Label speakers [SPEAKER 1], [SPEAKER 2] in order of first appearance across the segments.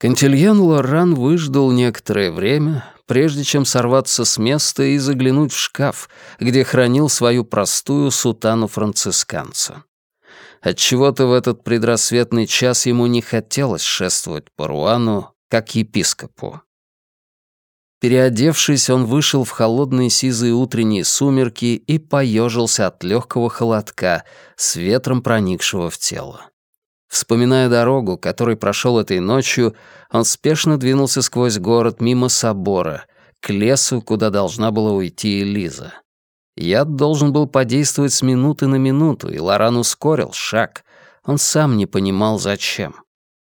[SPEAKER 1] Кантильон Лоран выждал некоторое время, прежде чем сорваться с места и заглянуть в шкаф, где хранил свою простую сутану францисканца. Отчего-то в этот предрассветный час ему не хотелось шествовать по Руану, как епископу. Переодевшись, он вышел в холодные сизые утренние сумерки и поежился от легкого холодка, с ветром проникшего в тело. Вспоминая дорогу, которой прошел этой ночью, он спешно двинулся сквозь город мимо собора, к лесу, куда должна была уйти Элиза. Яд должен был подействовать с минуты на минуту, и Лоран ускорил шаг. Он сам не понимал, зачем.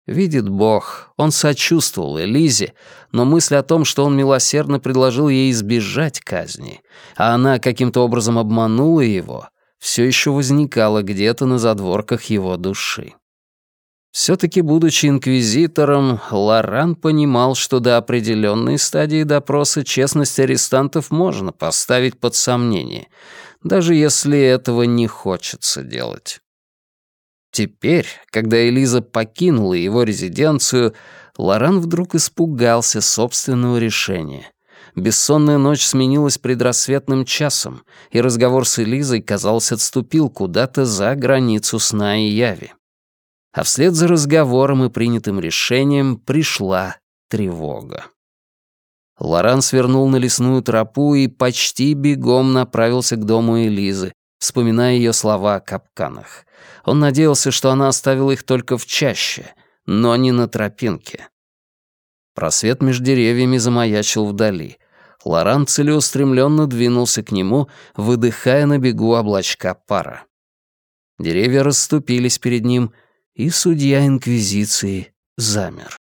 [SPEAKER 1] Видит Бог, он сочувствовал Элизе, но мысль о том, что он милосердно предложил ей избежать казни, а она каким-то образом обманула его, все еще возникала где-то на задворках его души. Все-таки, будучи инквизитором, Лоран понимал, что до определенной стадии допроса честность арестантов можно поставить под сомнение, даже если этого не хочется делать. Теперь, когда Элиза покинула его резиденцию, Лоран вдруг испугался собственного решения. Бессонная ночь сменилась предрассветным часом, и разговор с Элизой, казалось, отступил куда-то за границу сна и яви. А вслед за разговором и принятым решением пришла тревога. Лоран свернул на лесную тропу и почти бегом направился к дому Элизы, вспоминая ее слова о капканах. Он надеялся, что она оставила их только в чаще, но не на тропинке. Просвет между деревьями замаячил вдали. Лоран целеустремленно двинулся к нему, выдыхая на бегу облачка пара. Деревья расступились перед ним, и судья Инквизиции замер.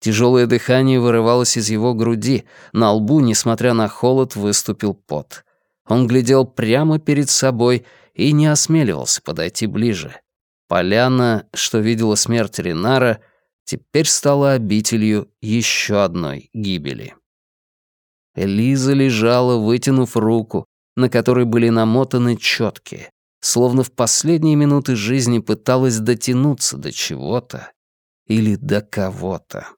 [SPEAKER 1] Тяжелое дыхание вырывалось из его груди, на лбу, несмотря на холод, выступил пот. Он глядел прямо перед собой и не осмеливался подойти ближе. Поляна, что видела смерть Ренара, теперь стала обителью еще одной гибели. Элиза лежала, вытянув руку, на которой были намотаны четкие, словно в последние минуты жизни пыталась дотянуться до чего-то или до кого-то.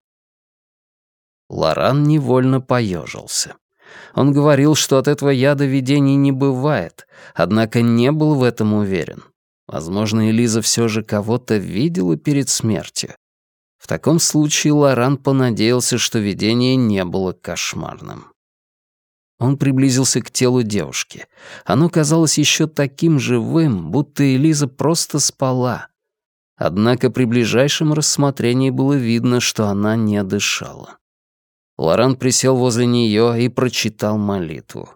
[SPEAKER 1] Лоран невольно поежился. Он говорил, что от этого яда видений не бывает, однако не был в этом уверен. Возможно, Элиза все же кого-то видела перед смертью. В таком случае Лоран понадеялся, что видение не было кошмарным. Он приблизился к телу девушки. Оно казалось еще таким живым, будто Элиза просто спала. Однако при ближайшем рассмотрении было видно, что она не дышала. Лоран присел возле нее и прочитал молитву.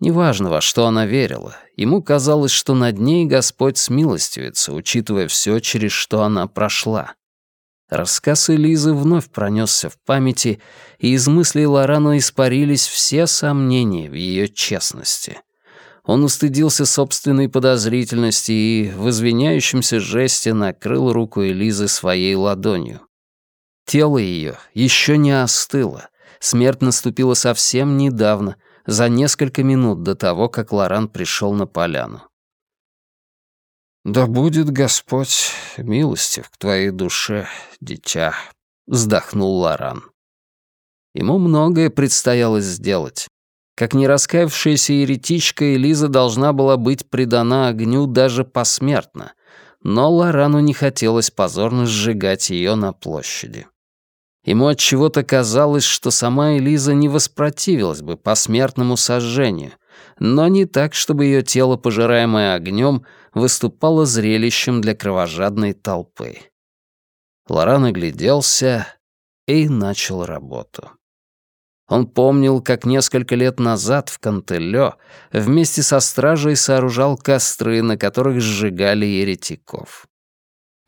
[SPEAKER 1] Неважно, во что она верила, ему казалось, что над ней Господь смилостивится, учитывая все, через что она прошла. Рассказ Элизы вновь пронесся в памяти, и из мыслей Лорана испарились все сомнения в ее честности. Он устыдился собственной подозрительности и в извиняющемся жесте накрыл руку Элизы своей ладонью. Тело ее еще не остыло. Смерть наступила совсем недавно, за несколько минут до того, как Лоран пришел на поляну. «Да будет Господь милостив к твоей душе, дитя», — вздохнул Лоран. Ему многое предстояло сделать. Как не раскаявшаяся еретичка, Элиза должна была быть предана огню даже посмертно, но Лорану не хотелось позорно сжигать ее на площади. Ему от чего-то казалось, что сама Элиза не воспротивилась бы посмертному сожжению, но не так, чтобы ее тело, пожираемое огнем, выступало зрелищем для кровожадной толпы. Лоран огляделся и начал работу. Он помнил, как несколько лет назад в Кантелё вместе со стражей сооружал костры, на которых сжигали еретиков.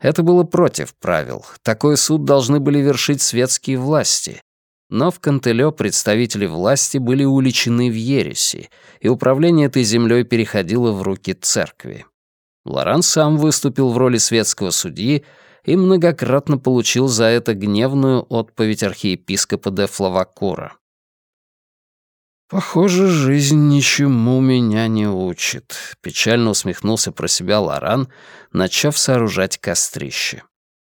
[SPEAKER 1] Это было против правил. Такой суд должны были вершить светские власти, но в Кантелё представители власти были уличены в ереси, и управление этой землей переходило в руки церкви. Лоран сам выступил в роли светского судьи и многократно получил за это гневную отповедь архиепископа де Флавакура. «Похоже, жизнь ничему меня не учит», — печально усмехнулся про себя Лоран, начав сооружать кострище.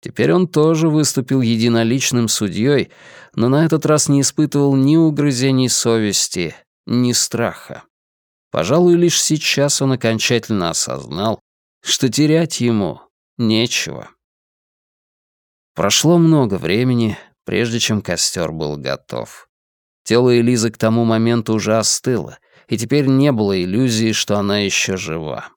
[SPEAKER 1] Теперь он тоже выступил единоличным судьей, но на этот раз не испытывал ни угрызений совести, ни страха. Пожалуй, лишь сейчас он окончательно осознал, что терять ему нечего. Прошло много времени, прежде чем костер был готов. Тело Элизы к тому моменту уже остыло, и теперь не было иллюзии, что она еще жива.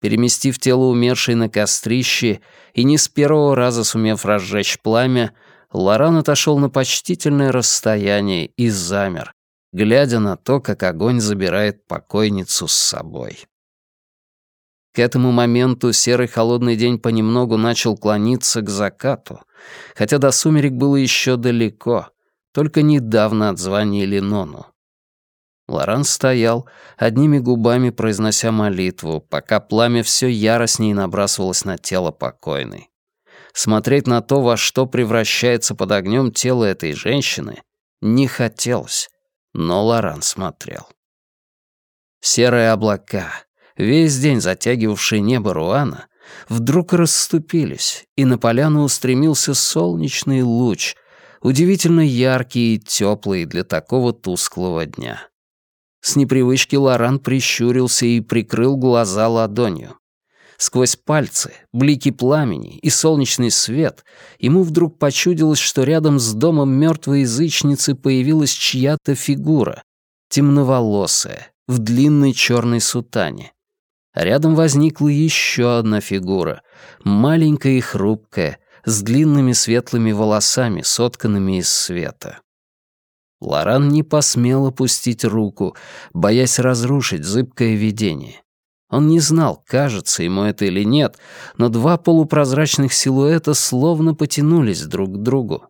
[SPEAKER 1] Переместив тело умершей на кострище и не с первого раза сумев разжечь пламя, Лоран отошел на почтительное расстояние и замер, глядя на то, как огонь забирает покойницу с собой. К этому моменту серый холодный день понемногу начал клониться к закату, хотя до сумерек было еще далеко, только недавно отзвонили Нону. Лоран стоял, одними губами произнося молитву, пока пламя все яростнее набрасывалось на тело покойной. Смотреть на то, во что превращается под огнем тело этой женщины, не хотелось, но Лоран смотрел. Серые облака, весь день затягивавшие небо Руана, вдруг расступились, и на поляну устремился солнечный луч, удивительно яркий и теплый для такого тусклого дня. С непривычки Лоран прищурился и прикрыл глаза ладонью. Сквозь пальцы, блики пламени и солнечный свет ему вдруг почудилось, что рядом с домом мертвой язычницы появилась чья-то фигура, темноволосая, в длинной черной сутане. рядом возникла еще одна фигура, маленькая и хрупкая, с длинными светлыми волосами, сотканными из света. Лоран не посмел опустить руку, боясь разрушить зыбкое видение. Он не знал, кажется ему это или нет, но два полупрозрачных силуэта словно потянулись друг к другу.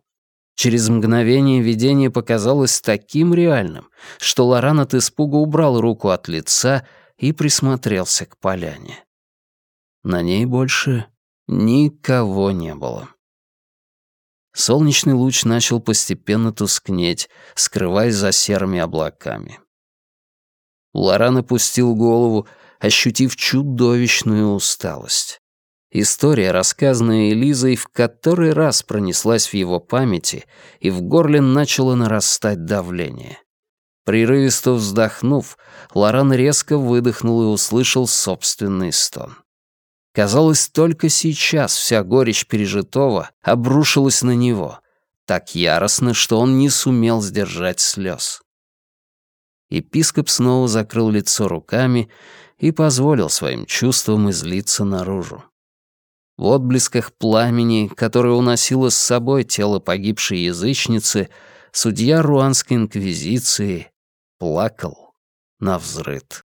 [SPEAKER 1] Через мгновение видение показалось таким реальным, что Лоран от испуга убрал руку от лица и присмотрелся к поляне. На ней больше никого не было. Солнечный луч начал постепенно тускнеть, скрываясь за серыми облаками. Лоран опустил голову, ощутив чудовищную усталость. История, рассказанная Элизой, в который раз пронеслась в его памяти, и в горле начало нарастать давление. Прерывисто вздохнув, Лоран резко выдохнул и услышал собственный стон. Казалось, только сейчас вся горечь пережитого обрушилась на него, так яростно, что он не сумел сдержать слез. Епископ снова закрыл лицо руками и позволил своим чувствам излиться наружу. В отблесках пламени, которое уносило с собой тело погибшей язычницы, судья Руанской инквизиции плакал на взрыд.